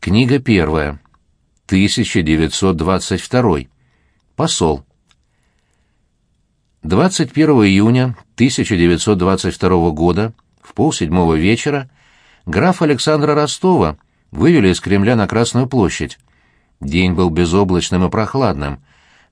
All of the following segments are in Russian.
Книга первая. 1922. Посол. 21 июня 1922 года в полседьмого вечера граф Александра Ростова вывели из Кремля на Красную площадь. День был безоблачным и прохладным.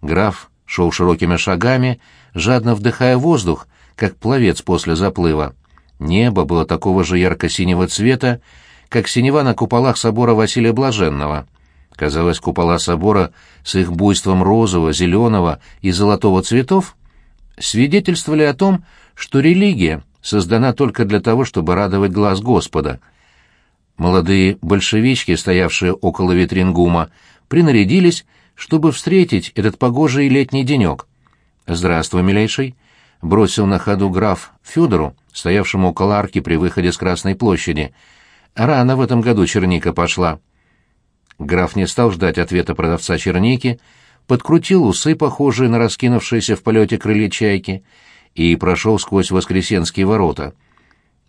Граф шел широкими шагами, жадно вдыхая воздух, как пловец после заплыва. Небо было такого же ярко-синего цвета, как синева на куполах собора Василия Блаженного. Казалось, купола собора с их буйством розового, зеленого и золотого цветов свидетельствовали о том, что религия создана только для того, чтобы радовать глаз Господа. Молодые большевички, стоявшие около витрин ГУМа, принарядились, чтобы встретить этот погожий летний денек. «Здравствуй, милейший», — бросил на ходу граф Федору, стоявшему около арки при выходе с Красной площади. «Рано в этом году черника пошла». Граф не стал ждать ответа продавца черники, подкрутил усы, похожие на раскинувшиеся в полете крылья чайки, и прошел сквозь Воскресенские ворота.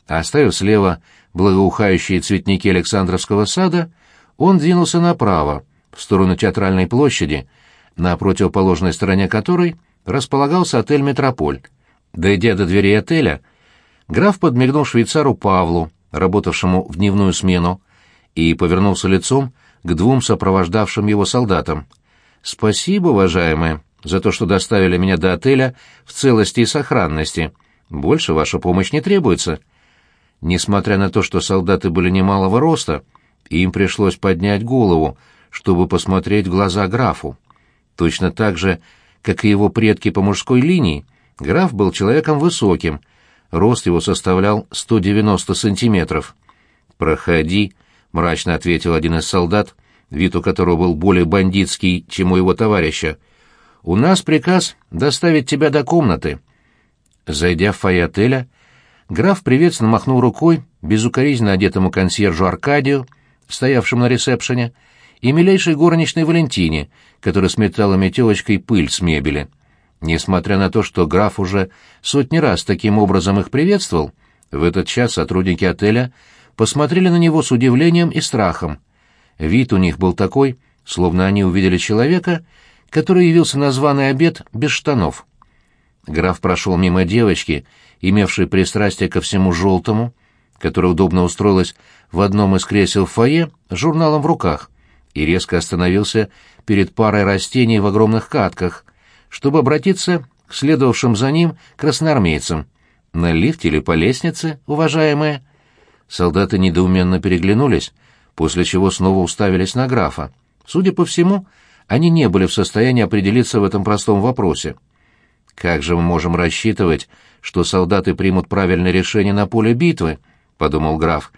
Оставив слева благоухающие цветники Александровского сада, он двинулся направо, в сторону театральной площади, на противоположной стороне которой располагался отель «Метрополь». Дойдя до двери отеля, граф подмигнул швейцару Павлу, работавшему в дневную смену, и повернулся лицом к двум сопровождавшим его солдатам. «Спасибо, уважаемые, за то, что доставили меня до отеля в целости и сохранности. Больше ваша помощь не требуется». Несмотря на то, что солдаты были немалого роста, им пришлось поднять голову, чтобы посмотреть в глаза графу. Точно так же, как и его предки по мужской линии, граф был человеком высоким, рост его составлял 190 сантиметров. «Проходи», — мрачно ответил один из солдат, вид у которого был более бандитский, чем у его товарища. «У нас приказ доставить тебя до комнаты». Зайдя в фойе отеля, граф приветственно махнул рукой безукоризненно одетому консьержу Аркадию, стоявшему на ресепшене, и милейшей горничной Валентине, которая сметала метелочкой пыль с мебели. Несмотря на то, что граф уже сотни раз таким образом их приветствовал, в этот час сотрудники отеля посмотрели на него с удивлением и страхом. Вид у них был такой, словно они увидели человека, который явился на званый обед без штанов. Граф прошел мимо девочки, имевшей пристрастие ко всему желтому, которая удобно устроилась в одном из кресел в фойе с журналом в руках, и резко остановился перед парой растений в огромных катках, чтобы обратиться к следовавшим за ним красноармейцам. «На лифте или по лестнице, уважаемые?» Солдаты недоуменно переглянулись, после чего снова уставились на графа. Судя по всему, они не были в состоянии определиться в этом простом вопросе. «Как же мы можем рассчитывать, что солдаты примут правильное решение на поле битвы?» — подумал граф,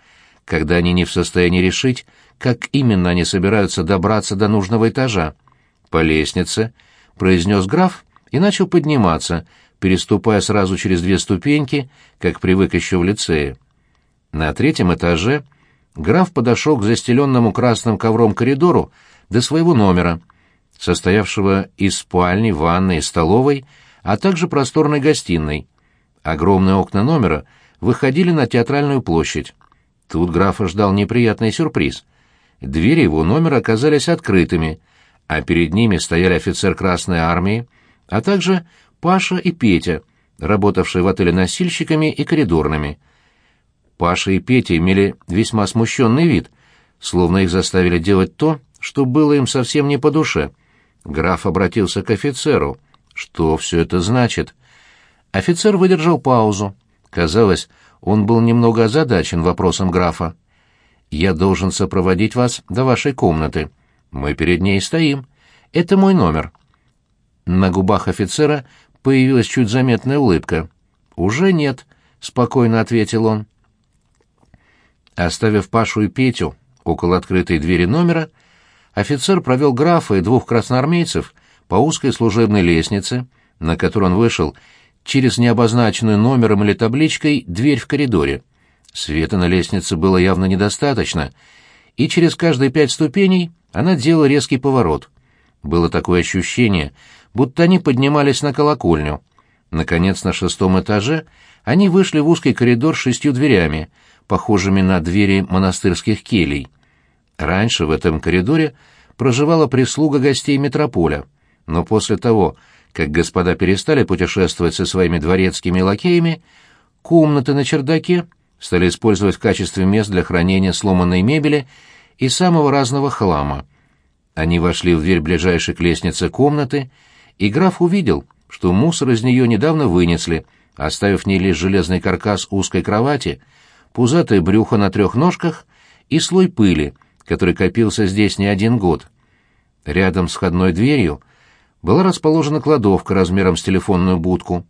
«когда они не в состоянии решить, как именно они собираются добраться до нужного этажа. По лестнице», — произнес граф и начал подниматься, переступая сразу через две ступеньки, как привык еще в лицее. На третьем этаже граф подошел к застеленному красным ковром коридору до своего номера, состоявшего из спальни, ванной и столовой, а также просторной гостиной. Огромные окна номера выходили на театральную площадь. Тут графа ждал неприятный сюрприз. Двери его номера оказались открытыми, а перед ними стояли офицер Красной Армии, а также Паша и Петя, работавшие в отеле носильщиками и коридорными. Паша и Петя имели весьма смущенный вид, словно их заставили делать то, что было им совсем не по душе. Граф обратился к офицеру. Что все это значит? Офицер выдержал паузу. Казалось, он был немного озадачен вопросом графа. «Я должен сопроводить вас до вашей комнаты. Мы перед ней стоим. Это мой номер». На губах офицера появилась чуть заметная улыбка. «Уже нет», — спокойно ответил он. Оставив Пашу и Петю около открытой двери номера, офицер провел графа и двух красноармейцев по узкой служебной лестнице, на которой он вышел через необозначенную номером или табличкой дверь в коридоре. Света на лестнице было явно недостаточно, и через каждые пять ступеней она делала резкий поворот. Было такое ощущение, будто они поднимались на колокольню. Наконец, на шестом этаже они вышли в узкий коридор с шестью дверями — похожими на двери монастырских келей. Раньше в этом коридоре проживала прислуга гостей метрополя, но после того, как господа перестали путешествовать со своими дворецкими лакеями, комнаты на чердаке стали использовать в качестве мест для хранения сломанной мебели и самого разного хлама. Они вошли в дверь ближайшей к лестнице комнаты, и граф увидел, что мусор из нее недавно вынесли, оставив в ней лишь железный каркас узкой кровати, пузатое брюхо на трех ножках и слой пыли, который копился здесь не один год. Рядом с входной дверью была расположена кладовка размером с телефонную будку.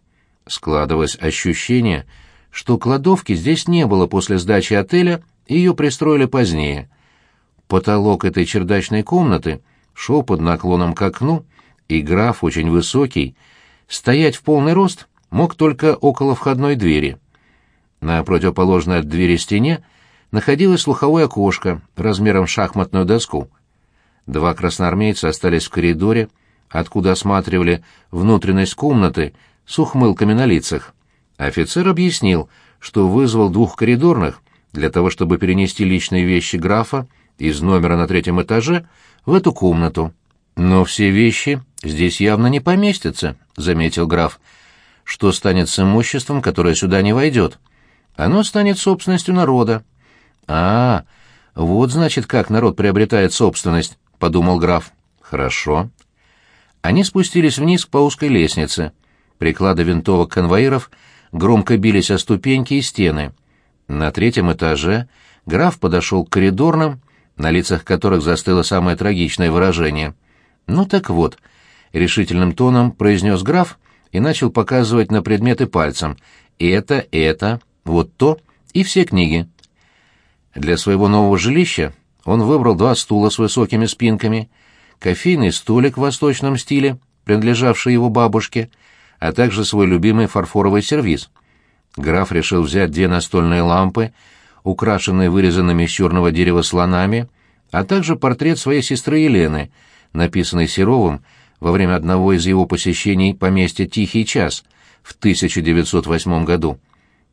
Складывалось ощущение, что кладовки здесь не было после сдачи отеля, и ее пристроили позднее. Потолок этой чердачной комнаты шел под наклоном к окну, и граф, очень высокий, стоять в полный рост мог только около входной двери. На противоположной от двери стене находилось слуховое окошко размером шахматную доску. Два красноармейца остались в коридоре, откуда осматривали внутренность комнаты с ухмылками на лицах. Офицер объяснил, что вызвал двух коридорных для того, чтобы перенести личные вещи графа из номера на третьем этаже в эту комнату. «Но все вещи здесь явно не поместятся», — заметил граф. «Что станет с имуществом, которое сюда не войдет? Оно станет собственностью народа». «А, вот значит, как народ приобретает собственность», — подумал граф. «Хорошо». Они спустились вниз по узкой лестнице. Приклады винтовок конвоиров громко бились о ступеньки и стены. На третьем этаже граф подошел к коридорным, на лицах которых застыло самое трагичное выражение. «Ну так вот», — решительным тоном произнес граф и начал показывать на предметы пальцем. «Это, это, вот то и все книги». Для своего нового жилища он выбрал два стула с высокими спинками — кофейный столик в восточном стиле, принадлежавший его бабушке, а также свой любимый фарфоровый сервиз. Граф решил взять две настольные лампы, украшенные вырезанными из черного дерева слонами, а также портрет своей сестры Елены, написанный Серовым во время одного из его посещений поместья «Тихий час» в 1908 году.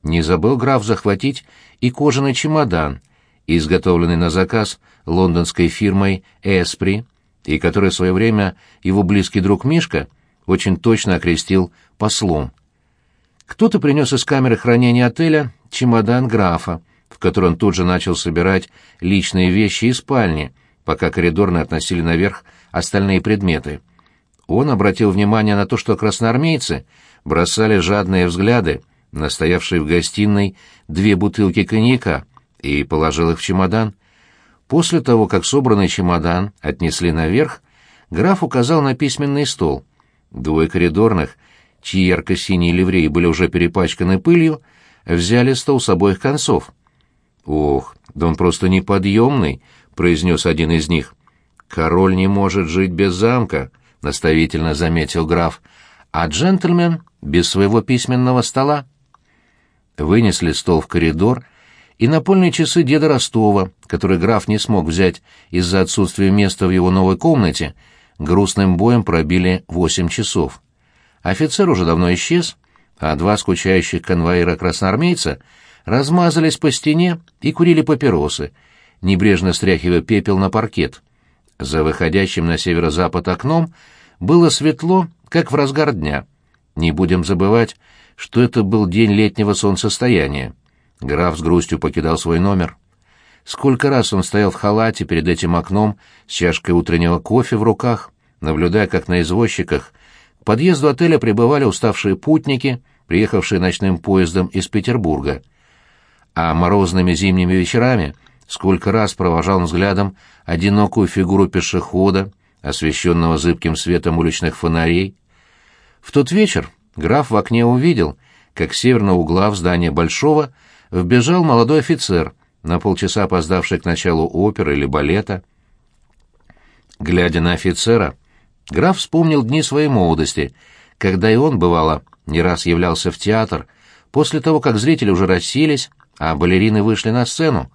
Не забыл граф захватить и кожаный чемодан, изготовленный на заказ лондонской фирмой «Эспри», и который в свое время его близкий друг Мишка очень точно окрестил послом. Кто-то принес из камеры хранения отеля чемодан графа, в который он тут же начал собирать личные вещи из спальни, пока коридорные относили наверх остальные предметы. Он обратил внимание на то, что красноармейцы бросали жадные взгляды на стоявшие в гостиной две бутылки коньяка и положил их в чемодан. После того, как собранный чемодан отнесли наверх, граф указал на письменный стол. Двое коридорных, чьи ярко-синие ливреи были уже перепачканы пылью, взяли стол с обоих концов. «Ох, да он просто неподъемный», — произнес один из них. «Король не может жить без замка», — наставительно заметил граф, «а джентльмен без своего письменного стола». Вынесли стол в коридор — и напольные часы деда Ростова, которые граф не смог взять из-за отсутствия места в его новой комнате, грустным боем пробили восемь часов. Офицер уже давно исчез, а два скучающих конвоира-красноармейца размазались по стене и курили папиросы, небрежно стряхивая пепел на паркет. За выходящим на северо-запад окном было светло, как в разгар дня. Не будем забывать, что это был день летнего солнцестояния. Граф с грустью покидал свой номер. Сколько раз он стоял в халате перед этим окном с чашкой утреннего кофе в руках, наблюдая, как на извозчиках к подъезду отеля прибывали уставшие путники, приехавшие ночным поездом из Петербурга. А морозными зимними вечерами сколько раз провожал взглядом одинокую фигуру пешехода, освещенного зыбким светом уличных фонарей. В тот вечер граф в окне увидел, как с северного угла в здание Большого — вбежал молодой офицер, на полчаса опоздавший к началу оперы или балета. Глядя на офицера, граф вспомнил дни своей молодости, когда и он, бывало, не раз являлся в театр, после того, как зрители уже расселись, а балерины вышли на сцену.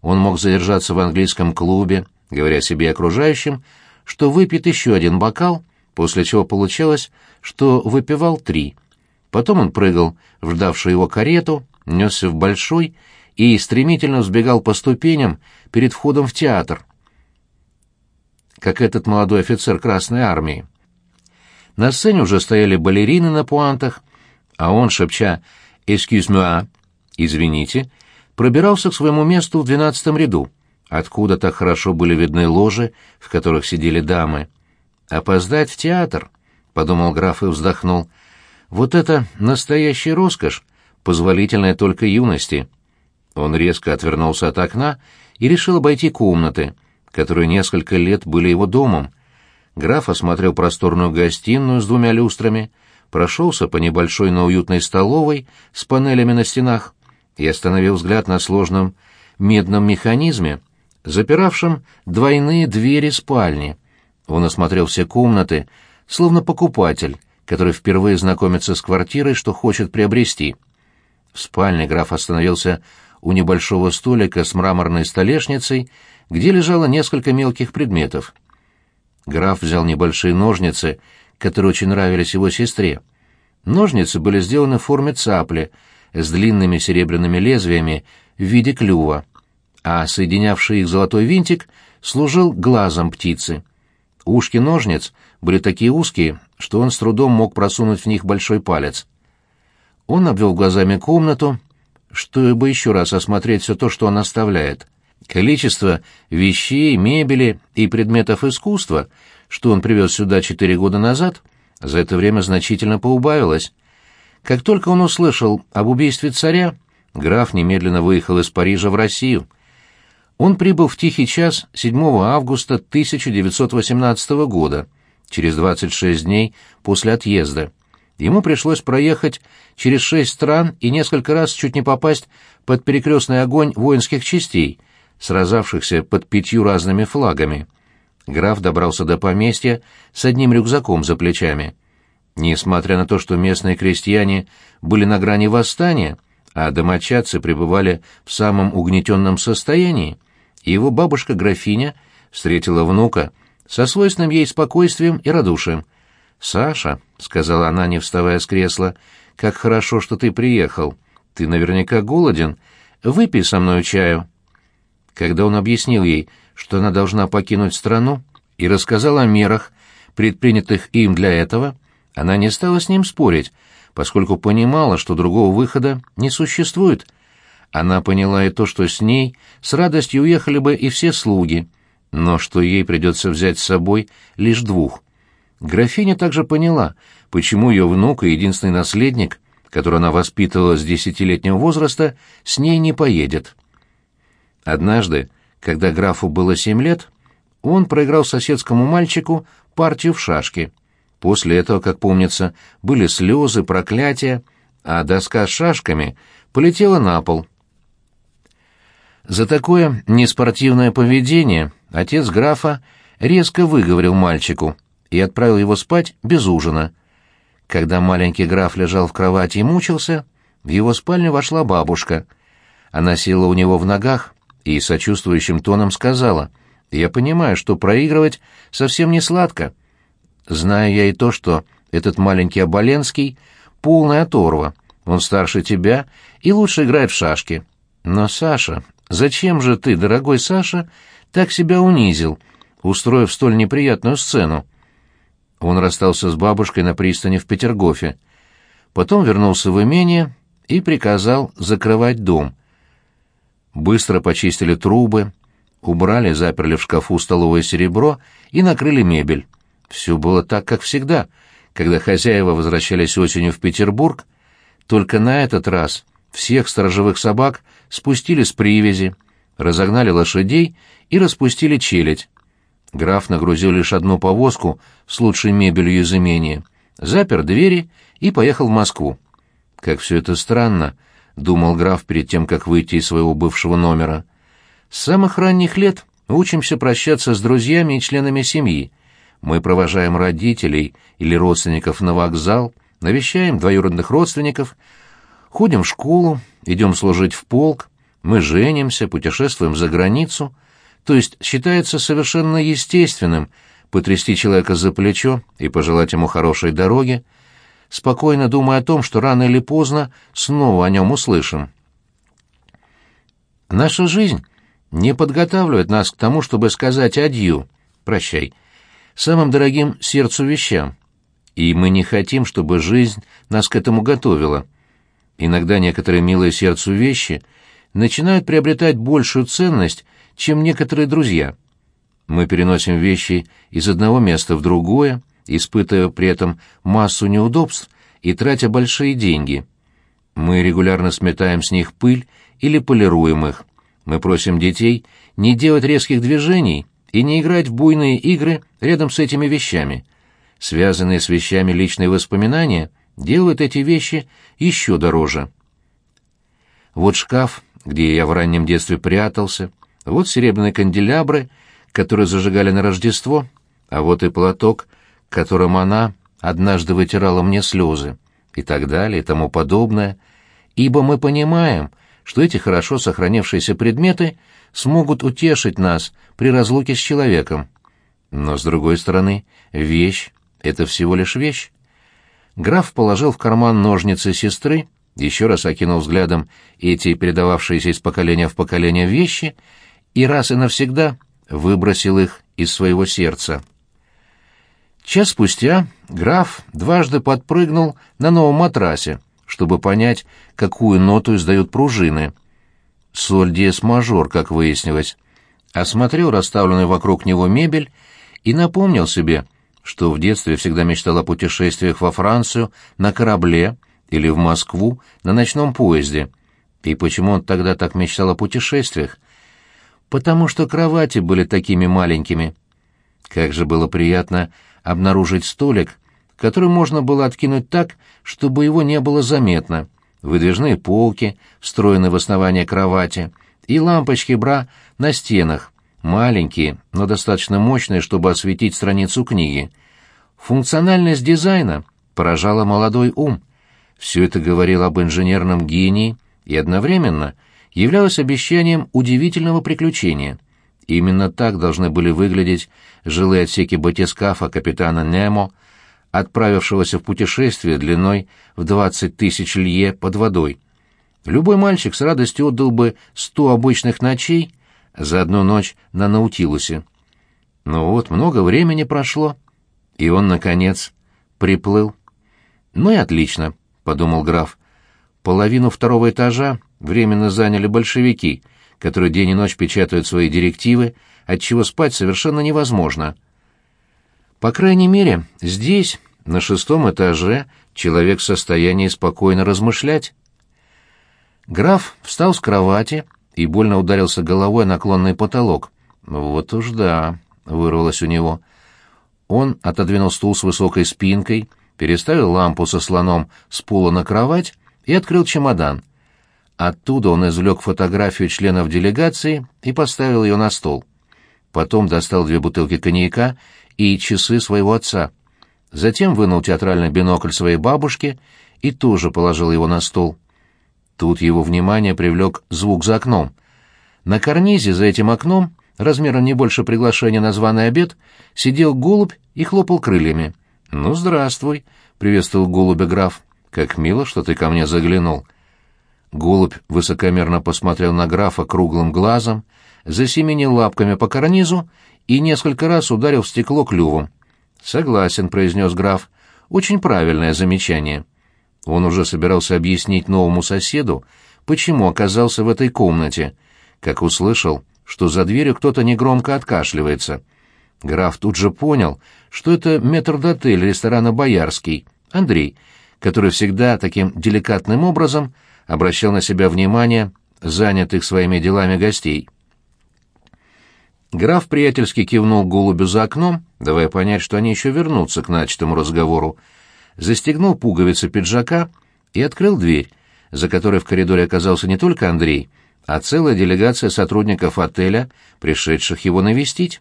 Он мог задержаться в английском клубе, говоря себе и окружающим, что выпьет еще один бокал, после чего получалось, что выпивал три. Потом он прыгал в ждавшую его карету, несся в большой и стремительно взбегал по ступеням перед входом в театр, как этот молодой офицер Красной Армии. На сцене уже стояли балерины на пуантах, а он, шепча «Excuse-moi», «Извините», пробирался к своему месту в двенадцатом ряду, откуда так хорошо были видны ложи, в которых сидели дамы. «Опоздать в театр», — подумал граф и вздохнул. «Вот это настоящая роскошь, позволительная только юности». Он резко отвернулся от окна и решил обойти комнаты, которые несколько лет были его домом. Граф осмотрел просторную гостиную с двумя люстрами, прошелся по небольшой, но уютной столовой с панелями на стенах и остановил взгляд на сложном медном механизме, запиравшем двойные двери спальни. Он осмотрел все комнаты, словно покупатель, который впервые знакомится с квартирой, что хочет приобрести. В спальне граф остановился у небольшого столика с мраморной столешницей, где лежало несколько мелких предметов. Граф взял небольшие ножницы, которые очень нравились его сестре. Ножницы были сделаны в форме цапли, с длинными серебряными лезвиями в виде клюва, а соединявший их золотой винтик служил глазом птицы. Ушки ножниц были такие узкие, что он с трудом мог просунуть в них большой палец. Он обвел глазами комнату, чтобы еще раз осмотреть все то, что он оставляет. Количество вещей, мебели и предметов искусства, что он привез сюда четыре года назад, за это время значительно поубавилось. Как только он услышал об убийстве царя, граф немедленно выехал из Парижа в Россию. Он прибыл в тихий час 7 августа 1918 года, через 26 дней после отъезда. Ему пришлось проехать через шесть стран и несколько раз чуть не попасть под перекрестный огонь воинских частей, сразавшихся под пятью разными флагами. Граф добрался до поместья с одним рюкзаком за плечами. Несмотря на то, что местные крестьяне были на грани восстания, а домочадцы пребывали в самом угнетенном состоянии, его бабушка-графиня встретила внука со свойственным ей спокойствием и радушием. «Саша», — сказала она, не вставая с кресла, — «как хорошо, что ты приехал. Ты наверняка голоден. Выпей со мной чаю». Когда он объяснил ей, что она должна покинуть страну, и рассказал о мерах, предпринятых им для этого, она не стала с ним спорить, поскольку понимала, что другого выхода не существует. Она поняла и то, что с ней с радостью уехали бы и все слуги, но что ей придется взять с собой лишь двух. Графиня также поняла, почему ее внук и единственный наследник, которого она воспитывала с десятилетнего возраста, с ней не поедет. Однажды, когда графу было семь лет, он проиграл соседскому мальчику партию в шашки. После этого, как помнится, были слезы, проклятия, а доска с шашками полетела на пол. За такое неспортивное поведение отец графа резко выговорил мальчику и отправил его спать без ужина. Когда маленький граф лежал в кровати и мучился, в его спальню вошла бабушка. Она села у него в ногах и сочувствующим тоном сказала, «Я понимаю, что проигрывать совсем не сладко. Знаю я и то, что этот маленький Оболенский — полная оторва. Он старше тебя и лучше играет в шашки. Но, Саша, зачем же ты, дорогой Саша, так себя унизил, устроив столь неприятную сцену?» Он расстался с бабушкой на пристани в Петергофе. Потом вернулся в имение и приказал закрывать дом. Быстро почистили трубы, убрали, заперли в шкафу столовое серебро и накрыли мебель. Все было так, как всегда, когда хозяева возвращались осенью в Петербург, только на этот раз всех сторожевых собак спустили с привязи, разогнали лошадей и распустили челядь. Граф нагрузил лишь одну повозку с лучшей мебелью из имения, запер двери и поехал в Москву. Как все это странно, — думал граф перед тем, как выйти из своего бывшего номера. С самых ранних лет учимся прощаться с друзьями и членами семьи. Мы провожаем родителей или родственников на вокзал, навещаем двоюродных родственников, ходим в школу, идем служить в полк, мы женимся, путешествуем за границу — то есть считается совершенно естественным потрясти человека за плечо и пожелать ему хорошей дороги, спокойно думая о том, что рано или поздно снова о нем услышим. Наша жизнь не подготавливает нас к тому, чтобы сказать «адью», прощай, самым дорогим сердцу вещам. И мы не хотим, чтобы жизнь нас к этому готовила. Иногда некоторые милые сердцу вещи начинают приобретать большую ценность, чем некоторые друзья. Мы переносим вещи из одного места в другое, испытывая при этом массу неудобств и тратя большие деньги. Мы регулярно сметаем с них пыль или полируем их. Мы просим детей не делать резких движений и не играть в буйные игры рядом с этими вещами. Связанные с вещами личные воспоминания делают эти вещи еще дороже. Вот шкаф, где я в раннем детстве прятался, вот серебряные канделябры, которые зажигали на Рождество, а вот и платок, которым она однажды вытирала мне слезы, и так далее, и тому подобное, ибо мы понимаем, что эти хорошо сохранившиеся предметы смогут утешить нас при разлуке с человеком. Но, с другой стороны, вещь — это всего лишь вещь. Граф положил в карман ножницы сестры, еще раз окинул взглядом эти передававшиеся из поколения в поколение вещи и раз и навсегда выбросил их из своего сердца. Час спустя граф дважды подпрыгнул на новом матрасе, чтобы понять, какую ноту издают пружины. Соль диез мажор, как выяснилось. Осмотрел расставленную вокруг него мебель и напомнил себе, что в детстве всегда мечтал о путешествиях во Францию на корабле или в Москву на ночном поезде. И почему он тогда так мечтал о путешествиях? Потому что кровати были такими маленькими. Как же было приятно обнаружить столик, который можно было откинуть так, чтобы его не было заметно, выдвижные полки, встроенные в основание кровати, и лампочки бра на стенах, маленькие, но достаточно мощные, чтобы осветить страницу книги. Функциональность дизайна поражала молодой ум. Все это говорило об инженерном гении и одновременно являлось обещанием удивительного приключения — Именно так должны были выглядеть жилые отсеки батискафа капитана Немо, отправившегося в путешествие длиной в 20 тысяч лье под водой. Любой мальчик с радостью отдал бы сто обычных ночей за одну ночь на Наутилусе. Но вот много времени прошло, и он, наконец, приплыл. «Ну и отлично», — подумал граф. «Половину второго этажа временно заняли большевики — которые день и ночь печатают свои директивы, отчего спать совершенно невозможно. По крайней мере, здесь, на шестом этаже, человек в состоянии спокойно размышлять. Граф встал с кровати и больно ударился головой о наклонный потолок. «Вот уж да», — вырвалось у него. Он отодвинул стул с высокой спинкой, переставил лампу со слоном с пола на кровать и открыл чемодан. Оттуда он извлек фотографию членов делегации и поставил ее на стол. Потом достал две бутылки коньяка и часы своего отца. Затем вынул театральный бинокль своей бабушки и тоже положил его на стол. Тут его внимание привлек звук за окном. На карнизе за этим окном, размером не больше приглашения на званый обед, сидел голубь и хлопал крыльями. «Ну, здравствуй», — приветствовал голубя граф. «Как мило, что ты ко мне заглянул». Голубь высокомерно посмотрел на графа круглым глазом, засеменил лапками по карнизу и несколько раз ударил в стекло клювом. «Согласен», — произнес граф. «Очень правильное замечание». Он уже собирался объяснить новому соседу, почему оказался в этой комнате, как услышал, что за дверью кто-то негромко откашливается. Граф тут же понял, что это метрдотель ресторана «Боярский», Андрей, который всегда таким деликатным образом — обращал на себя внимание занятых своими делами гостей. Граф приятельски кивнул голубю за окном, давая понять, что они еще вернутся к начатому разговору, застегнул пуговицы пиджака и открыл дверь, за которой в коридоре оказался не только Андрей, а целая делегация сотрудников отеля, пришедших его навестить.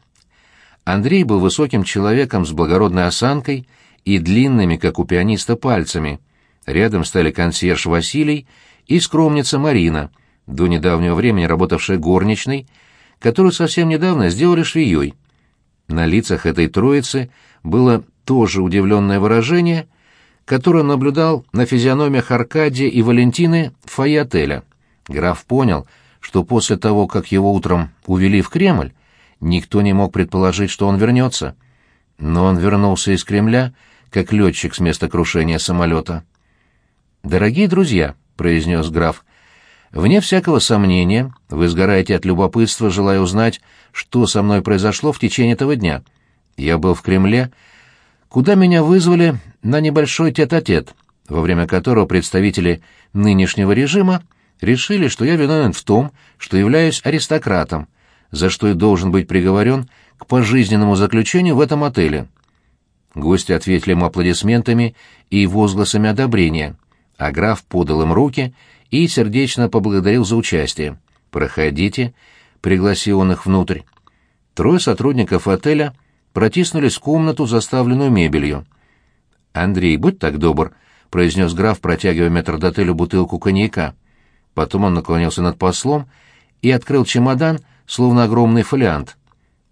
Андрей был высоким человеком с благородной осанкой и длинными, как у пианиста, пальцами. Рядом стали консьерж Василий и скромница Марина, до недавнего времени работавшая горничной, которую совсем недавно сделали швеей. На лицах этой троицы было тоже удивленное выражение, которое наблюдал на физиономиях Аркадия и Валентины в фойе отеля. Граф понял, что после того, как его утром увели в Кремль, никто не мог предположить, что он вернется. Но он вернулся из Кремля, как летчик с места крушения самолета. «Дорогие друзья», — произнес граф, — «вне всякого сомнения, вы сгораете от любопытства, желая узнать, что со мной произошло в течение этого дня. Я был в Кремле, куда меня вызвали на небольшой тет-а-тет, -тет, во время которого представители нынешнего режима решили, что я виновен в том, что являюсь аристократом, за что и должен быть приговорен к пожизненному заключению в этом отеле. Гости ответили ему аплодисментами и возгласами одобрения, а граф подал им руки и сердечно поблагодарил за участие. «Проходите», — пригласил он их внутрь. Трое сотрудников отеля протиснулись в комнату, заставленную мебелью. «Андрей, будь так добр», — произнес граф, протягивая метрдотелю бутылку коньяка. Потом он наклонился над послом и открыл чемодан, словно огромный фолиант.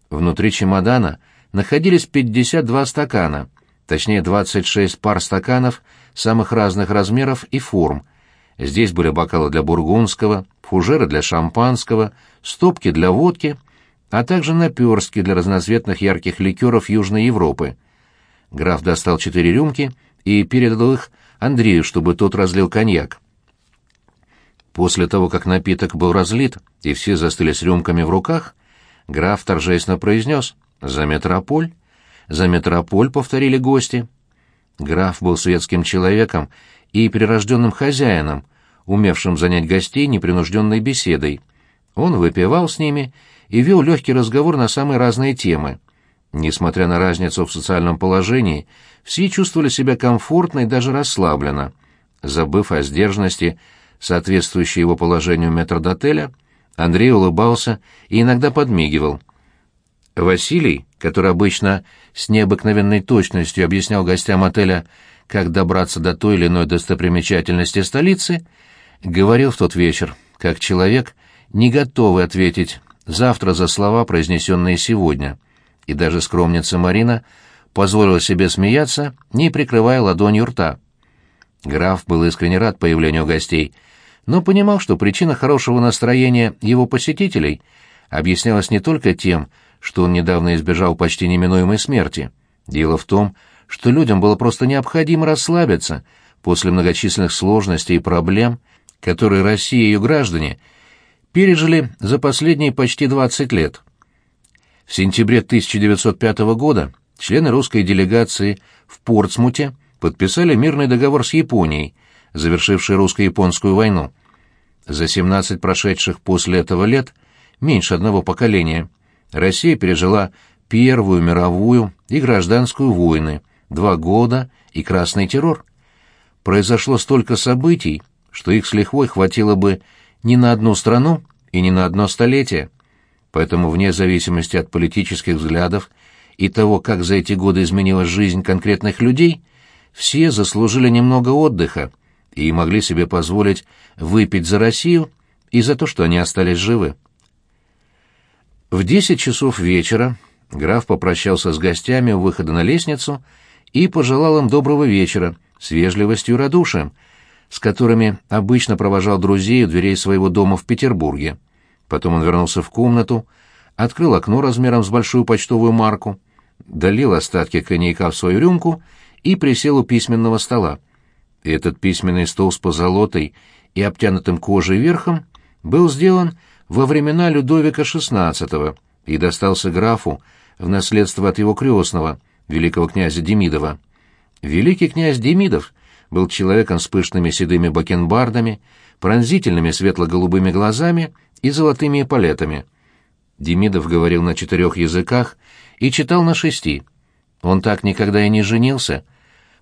Внутри чемодана находились 52 стакана, точнее 26 пар стаканов самых разных размеров и форм. Здесь были бокалы для бургундского, фужеры для шампанского, стопки для водки, а также наперстки для разноцветных ярких ликеров Южной Европы. Граф достал четыре рюмки и передал их Андрею, чтобы тот разлил коньяк. После того, как напиток был разлит, и все застыли с рюмками в руках, граф торжественно произнес «За метрополь!» «За метрополь!» — повторили гости. Граф был светским человеком и прирожденным хозяином, умевшим занять гостей непринужденной беседой. Он выпивал с ними и вел легкий разговор на самые разные темы. Несмотря на разницу в социальном положении, все чувствовали себя комфортно и даже расслабленно. Забыв о сдержанности, соответствующей его положению метрдотеля, Андрей улыбался и иногда подмигивал. Василий, который обычно с необыкновенной точностью объяснял гостям отеля, как добраться до той или иной достопримечательности столицы, говорил в тот вечер, как человек, не готовый ответить завтра за слова, произнесенные сегодня. И даже скромница Марина позволила себе смеяться, не прикрывая ладонью рта. Граф был искренне рад появлению гостей, но понимал, что причина хорошего настроения его посетителей объяснялась не только тем, что он недавно избежал почти неминуемой смерти. Дело в том, что людям было просто необходимо расслабиться после многочисленных сложностей и проблем, которые Россия и ее граждане пережили за последние почти 20 лет. В сентябре 1905 года члены русской делегации в Портсмуте подписали мирный договор с Японией, завершивший русско-японскую войну. За 17 прошедших после этого лет, меньше одного поколения, Россия пережила Первую мировую и гражданскую войны, два года и красный террор. Произошло столько событий, что их с лихвой хватило бы не на одну страну и не на одно столетие. Поэтому вне зависимости от политических взглядов и того, как за эти годы изменилась жизнь конкретных людей, все заслужили немного отдыха и могли себе позволить выпить за Россию и за то, что они остались живы. В десять часов вечера граф попрощался с гостями у выхода на лестницу и пожелал им доброго вечера с вежливостью и радушием, с которыми обычно провожал друзей у дверей своего дома в Петербурге. Потом он вернулся в комнату, открыл окно размером с большую почтовую марку, долил остатки коньяка в свою рюмку и присел у письменного стола. Этот письменный стол с позолотой и обтянутым кожей верхом был сделан во времена Людовика XVI и достался графу в наследство от его крестного, великого князя Демидова. Великий князь Демидов был человеком с пышными седыми бакенбардами, пронзительными светло-голубыми глазами и золотыми эполетами. Демидов говорил на четырех языках и читал на шести. Он так никогда и не женился.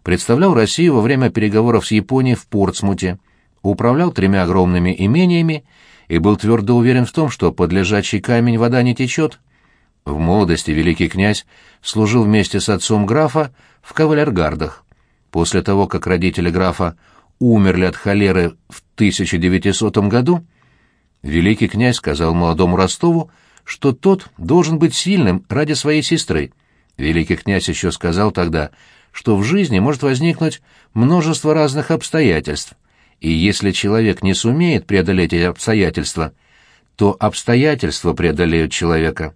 Представлял Россию во время переговоров с Японией в Портсмуте, управлял тремя огромными имениями и был твердо уверен в том, что под лежачий камень вода не течет. В молодости великий князь служил вместе с отцом графа в кавалергардах. После того, как родители графа умерли от холеры в 1900 году, великий князь сказал молодому Ростову, что тот должен быть сильным ради своей сестры. Великий князь еще сказал тогда, что в жизни может возникнуть множество разных обстоятельств, и если человек не сумеет преодолеть эти обстоятельства, то обстоятельства преодолеют человека.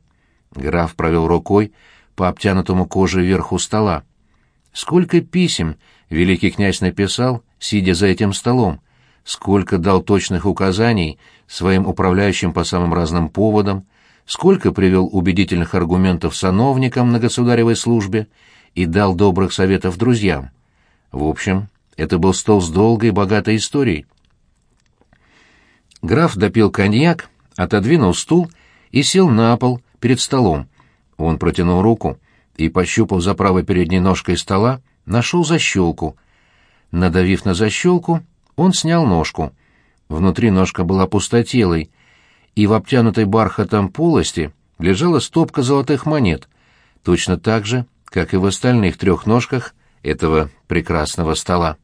Граф провел рукой по обтянутому коже верху стола. Сколько писем великий князь написал, сидя за этим столом, сколько дал точных указаний своим управляющим по самым разным поводам, сколько привел убедительных аргументов сановникам на государевой службе и дал добрых советов друзьям. В общем, это был стол с долгой богатой историей. Граф допил коньяк, отодвинул стул и сел на пол перед столом. Он протянул руку и, пощупав за правой передней ножкой стола, нашел защелку. Надавив на защелку, он снял ножку. Внутри ножка была пустотелой, и в обтянутой бархатом полости лежала стопка золотых монет, точно так же, как и в остальных трех ножках этого прекрасного стола.